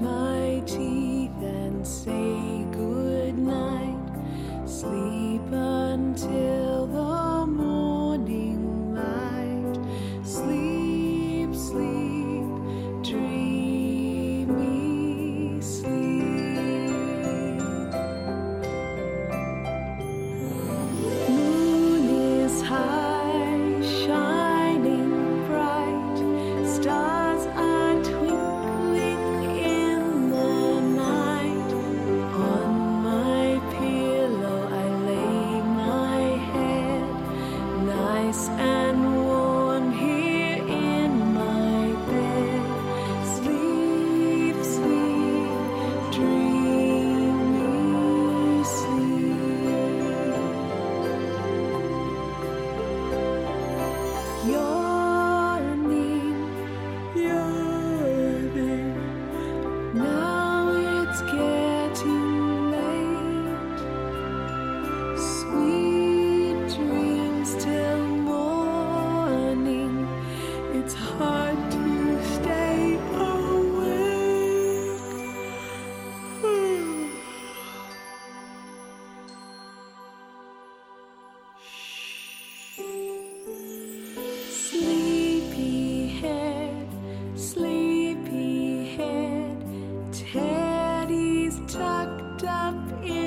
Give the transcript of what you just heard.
my teeth and say good night. Sleep until. up in